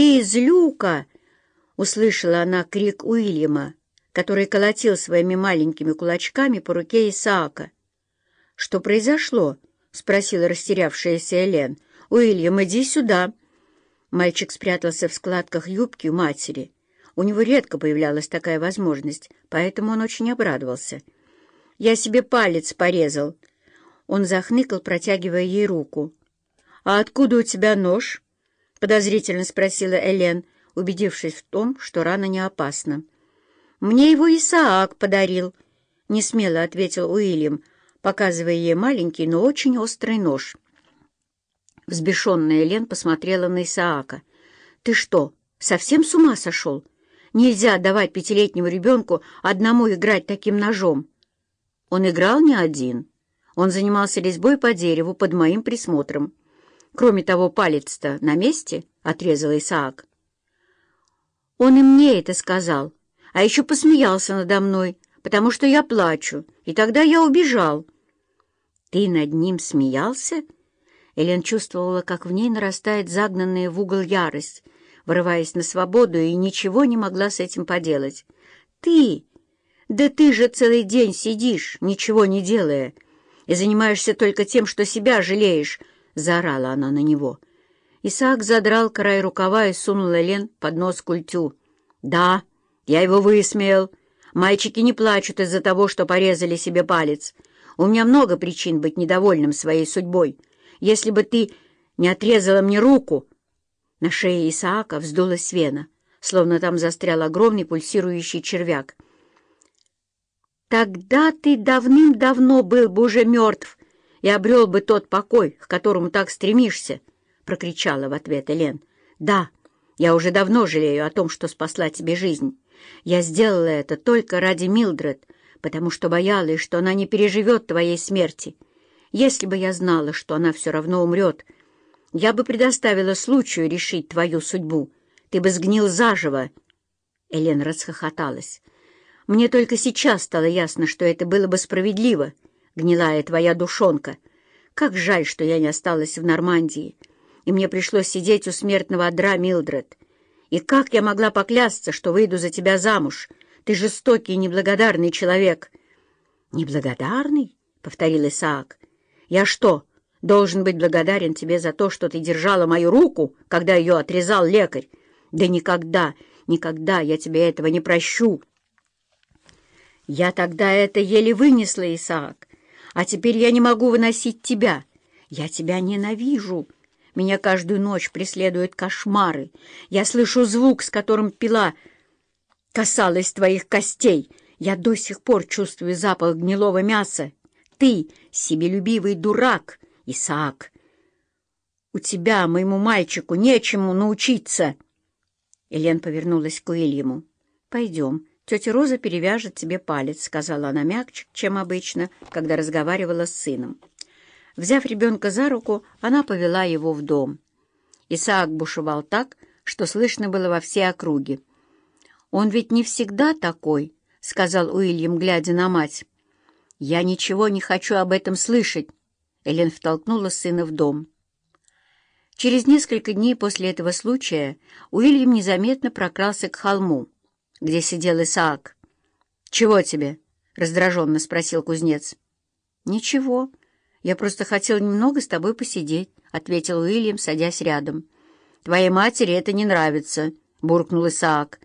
«Ты злюка!» — услышала она крик Уильяма, который колотил своими маленькими кулачками по руке Исаака. «Что произошло?» — спросила растерявшаяся Элен. «Уильям, иди сюда!» Мальчик спрятался в складках юбки у матери. У него редко появлялась такая возможность, поэтому он очень обрадовался. «Я себе палец порезал!» Он захныкал, протягивая ей руку. «А откуда у тебя нож?» — подозрительно спросила Элен, убедившись в том, что рана не опасна. «Мне его Исаак подарил», — несмело ответил Уильям, показывая ей маленький, но очень острый нож. Взбешенная Элен посмотрела на Исаака. «Ты что, совсем с ума сошел? Нельзя давать пятилетнему ребенку одному играть таким ножом». Он играл не один. Он занимался резьбой по дереву под моим присмотром. Кроме того, палец-то на месте, — отрезал Исаак. Он и мне это сказал, а еще посмеялся надо мной, потому что я плачу, и тогда я убежал. Ты над ним смеялся? Элен чувствовала, как в ней нарастает загнанная в угол ярость, вырываясь на свободу, и ничего не могла с этим поделать. Ты! Да ты же целый день сидишь, ничего не делая, и занимаешься только тем, что себя жалеешь, — заорала она на него. Исаак задрал край рукава и сунул Элен под нос культю. «Да, я его высмеял. Мальчики не плачут из-за того, что порезали себе палец. У меня много причин быть недовольным своей судьбой. Если бы ты не отрезала мне руку...» На шее Исаака вздулась вена, словно там застрял огромный пульсирующий червяк. «Тогда ты давным-давно был бы уже мертв», и обрел бы тот покой, к которому так стремишься, — прокричала в ответ Элен. — Да, я уже давно жалею о том, что спасла тебе жизнь. Я сделала это только ради Милдред, потому что боялась, что она не переживет твоей смерти. Если бы я знала, что она все равно умрет, я бы предоставила случаю решить твою судьбу. Ты бы сгнил заживо. Элен расхохоталась. Мне только сейчас стало ясно, что это было бы справедливо — гнилая твоя душонка. Как жаль, что я не осталась в Нормандии, и мне пришлось сидеть у смертного одра Милдред. И как я могла поклясться, что выйду за тебя замуж? Ты жестокий и неблагодарный человек». «Неблагодарный?» — повторил Исаак. «Я что, должен быть благодарен тебе за то, что ты держала мою руку, когда ее отрезал лекарь? Да никогда, никогда я тебе этого не прощу!» «Я тогда это еле вынесла, Исаак. А теперь я не могу выносить тебя. Я тебя ненавижу. Меня каждую ночь преследуют кошмары. Я слышу звук, с которым пила касалась твоих костей. Я до сих пор чувствую запах гнилого мяса. Ты — себелюбивый дурак, Исаак. У тебя, моему мальчику, нечему научиться. Элен повернулась к Уильяму. «Пойдем». «Тетя Роза перевяжет тебе палец», — сказала она мягче, чем обычно, когда разговаривала с сыном. Взяв ребенка за руку, она повела его в дом. Исаак бушевал так, что слышно было во всей округе. «Он ведь не всегда такой», — сказал Уильям, глядя на мать. «Я ничего не хочу об этом слышать», — Элен втолкнула сына в дом. Через несколько дней после этого случая Уильям незаметно прокрался к холму где сидел Исаак. «Чего тебе?» — раздраженно спросил кузнец. «Ничего. Я просто хотел немного с тобой посидеть», — ответил Уильям, садясь рядом. «Твоей матери это не нравится», — буркнул Исаак.